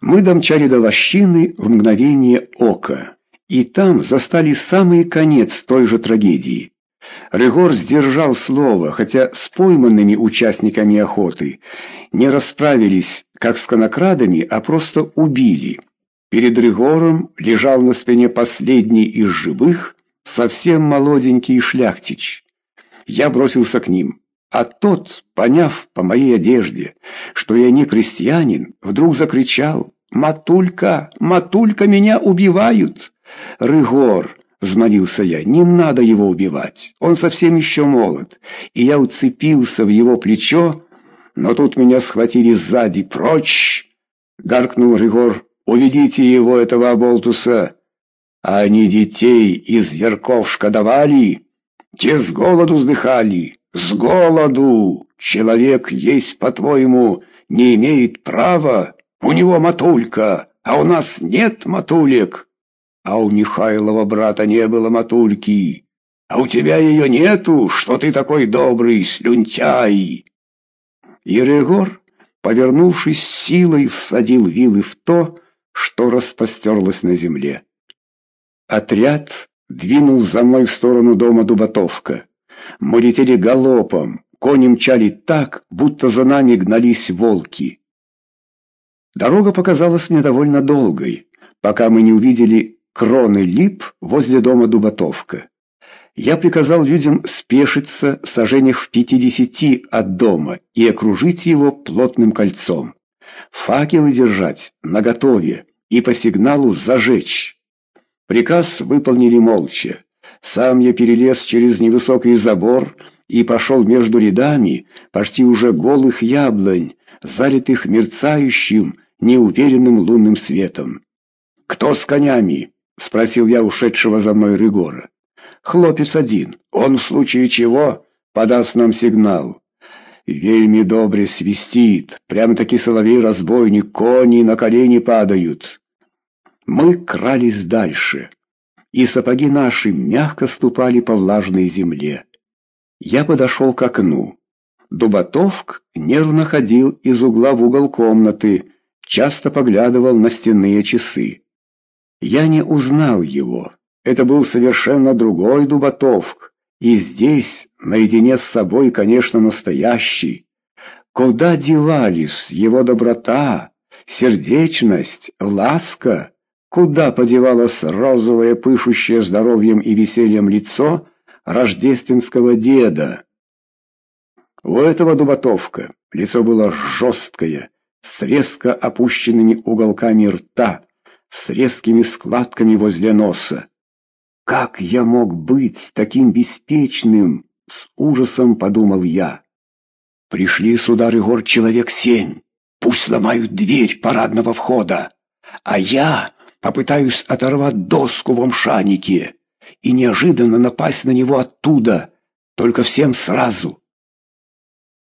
Мы домчали до лощины в мгновение ока, и там застали самый конец той же трагедии. Регор сдержал слово, хотя с пойманными участниками охоты не расправились, как с конокрадами, а просто убили. Перед Регором лежал на спине последний из живых, совсем молоденький шляхтич. Я бросился к ним. А тот, поняв по моей одежде, что я не крестьянин, вдруг закричал «Матулька! Матулька, меня убивают!» «Рыгор!» — взмолился я. «Не надо его убивать, он совсем еще молод». И я уцепился в его плечо, но тут меня схватили сзади. «Прочь!» — гаркнул Рыгор. «Уведите его, этого оболтуса!» А они детей из Ярковшка давали, те с голоду вздыхали. С голоду! Человек есть, по-твоему, не имеет права? У него матулька, а у нас нет матулек. А у Михайлова брата не было матульки. А у тебя ее нету, что ты такой добрый, слюнтяй. Ерегор, повернувшись силой, всадил вилы в то, что распростерлось на земле. Отряд двинул за мной в сторону дома Дубатовка. Мы летели галопом, кони мчали так, будто за нами гнались волки. Дорога показалась мне довольно долгой, пока мы не увидели кроны лип возле дома Дубатовка. Я приказал людям спешиться сажениях в пятидесяти от дома и окружить его плотным кольцом. Факелы держать наготове и по сигналу зажечь. Приказ выполнили молча. Сам я перелез через невысокий забор и пошел между рядами почти уже голых яблонь, залитых мерцающим, неуверенным лунным светом. «Кто с конями?» — спросил я ушедшего за мной Рыгора. «Хлопец один. Он в случае чего подаст нам сигнал». Вельми добре свистит, прям-таки соловей-разбойник, кони на колени падают. Мы крались дальше и сапоги наши мягко ступали по влажной земле. Я подошел к окну. Дубатовк нервно ходил из угла в угол комнаты, часто поглядывал на стенные часы. Я не узнал его. Это был совершенно другой Дубатовк, и здесь, наедине с собой, конечно, настоящий. Куда девались его доброта, сердечность, ласка? Куда подевалось розовое, пышущее здоровьем и весельем лицо рождественского деда? У этого дубатовка лицо было жесткое, с резко опущенными уголками рта, с резкими складками возле носа. «Как я мог быть таким беспечным?» — с ужасом подумал я. «Пришли сюда, Рыгор, человек семь. Пусть сломают дверь парадного входа, а я попытаюсь оторвать доску в омшанике и неожиданно напасть на него оттуда, только всем сразу.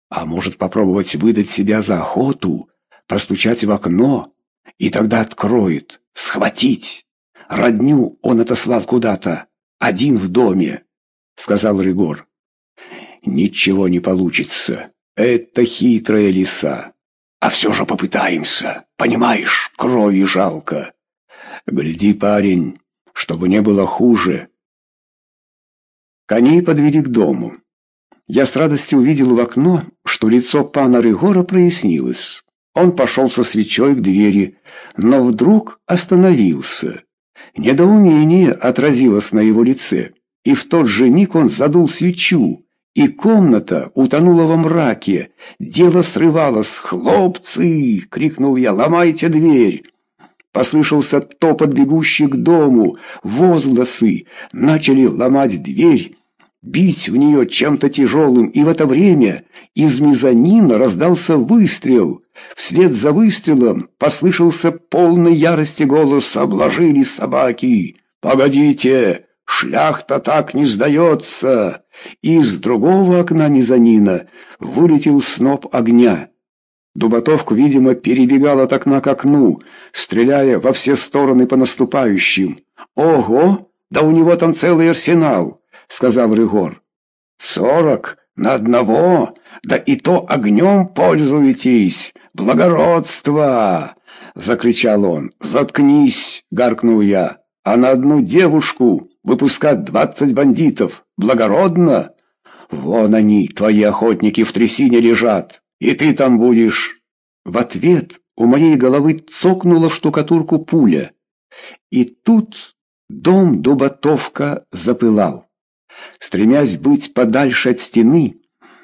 А может попробовать выдать себя за охоту, постучать в окно, и тогда откроет, схватить. Родню он отослал куда-то, один в доме, — сказал Ригор. Ничего не получится, это хитрая лиса. А все же попытаемся, понимаешь, крови жалко. Гляди, парень, чтобы не было хуже. Коней подвели к дому. Я с радостью увидел в окно, что лицо пана Рыгора прояснилось. Он пошел со свечой к двери, но вдруг остановился. Недоумение отразилось на его лице, и в тот же миг он задул свечу, и комната утонула во мраке. Дело срывалось. «Хлопцы!» — крикнул я. «Ломайте дверь!» Послышался топот бегущих к дому, возгласы, начали ломать дверь, бить в нее чем-то тяжелым, и в это время из мезонина раздался выстрел. Вслед за выстрелом послышался полный ярости голос «Обложили собаки! Погодите! Шляхта так не сдается!» Из другого окна мезонина вылетел сноп огня. Дубатовка, видимо, перебегал от окна к окну, стреляя во все стороны по наступающим. «Ого! Да у него там целый арсенал!» — сказал Рыгор. «Сорок на одного! Да и то огнем пользуетесь! Благородство!» — закричал он. «Заткнись!» — гаркнул я. «А на одну девушку выпускать двадцать бандитов! Благородно!» «Вон они, твои охотники, в трясине лежат, и ты там будешь!» В ответ у моей головы цокнула в штукатурку пуля. И тут дом Дубатовка запылал. Стремясь быть подальше от стены,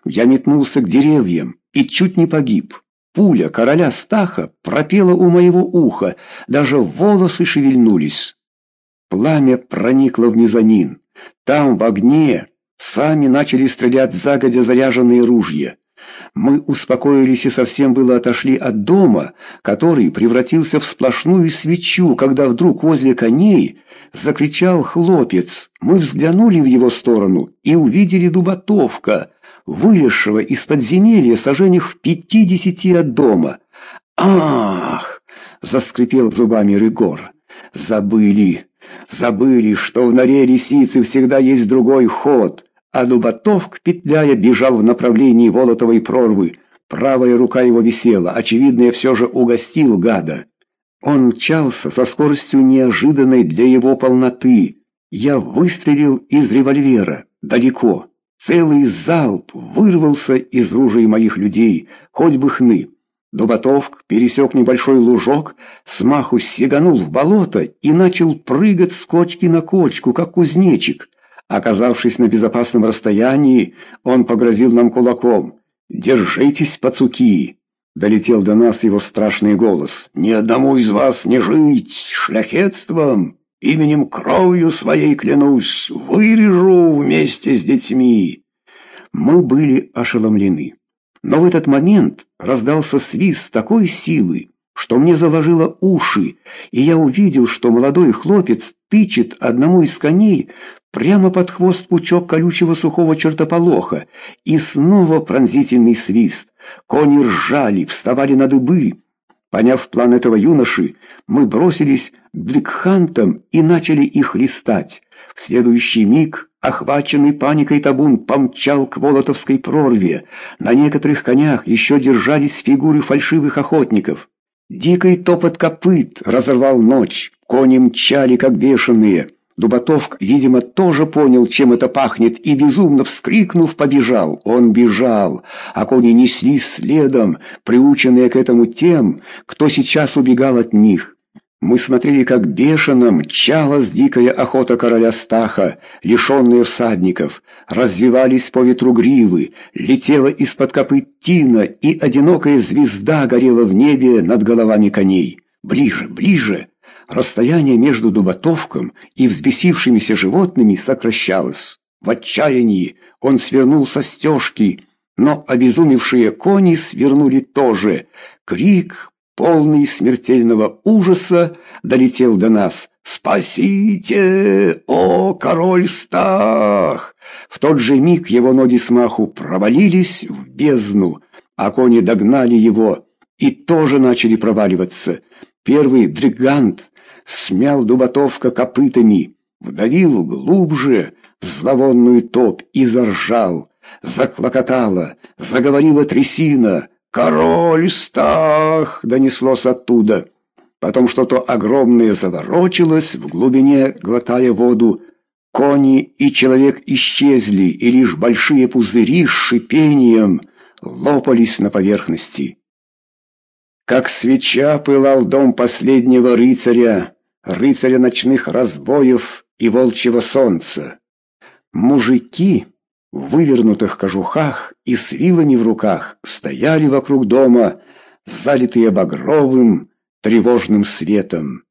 я метнулся к деревьям и чуть не погиб. Пуля короля Стаха пропела у моего уха, даже волосы шевельнулись. Пламя проникло в мезонин. Там, в огне, сами начали стрелять загодя заряженные ружья. Мы успокоились и совсем было отошли от дома, который превратился в сплошную свечу, когда вдруг возле коней закричал хлопец. Мы взглянули в его сторону и увидели Дубатовка, вылезшего из подземелья сожжениях в пятидесяти от дома. «Ах!» — заскрипел зубами Рыгор. «Забыли, забыли, что в норе лисицы всегда есть другой ход» а Дубатовк, петляя, бежал в направлении Волотовой прорвы. Правая рука его висела, очевидно, я все же угостил гада. Он мчался со скоростью неожиданной для его полноты. Я выстрелил из револьвера, далеко. Целый залп вырвался из ружей моих людей, хоть бы хны. Дубатовк пересек небольшой лужок, смаху сиганул в болото и начал прыгать с кочки на кочку, как кузнечик. Оказавшись на безопасном расстоянии, он погрозил нам кулаком. «Держитесь, пацуки!» Долетел до нас его страшный голос. «Ни одному из вас не жить шляхетством! Именем кровью своей клянусь, вырежу вместе с детьми!» Мы были ошеломлены. Но в этот момент раздался свист такой силы, что мне заложило уши, и я увидел, что молодой хлопец тычет одному из коней прямо под хвост пучок колючего сухого чертополоха, и снова пронзительный свист. Кони ржали, вставали на дыбы. Поняв план этого юноши, мы бросились к бликхантам и начали их листать. В следующий миг, охваченный паникой табун, помчал к Волотовской прорве. На некоторых конях еще держались фигуры фальшивых охотников. Дикий топот копыт разорвал ночь, кони мчали, как бешеные. Дубатовк, видимо, тоже понял, чем это пахнет, и, безумно вскрикнув, побежал. Он бежал, а кони неслись следом, приученные к этому тем, кто сейчас убегал от них. Мы смотрели, как бешено мчалась дикая охота короля Стаха, лишенная всадников. Развивались по ветру гривы, летела из-под копыт тина, и одинокая звезда горела в небе над головами коней. Ближе, ближе! Расстояние между Дубатовком и взбесившимися животными сокращалось. В отчаянии он свернул со стежки, но обезумевшие кони свернули тоже. Крик, полный смертельного ужаса, долетел до нас. «Спасите, о король Стах!» В тот же миг его ноги смаху провалились в бездну, а кони догнали его и тоже начали проваливаться. Первый дригант смял Дубатовка копытами, вдавил глубже в зловонную топь и заржал. Заклокотала, заговорила трясина. «Король Стах!» — донеслось оттуда. Потом что-то огромное заворочилось в глубине, глотая воду. Кони и человек исчезли, и лишь большие пузыри с шипением лопались на поверхности. Как свеча пылал дом последнего рыцаря, рыцаря ночных разбоев и волчьего солнца. Мужики в вывернутых кожухах и с вилами в руках стояли вокруг дома, залитые багровым тревожным светом.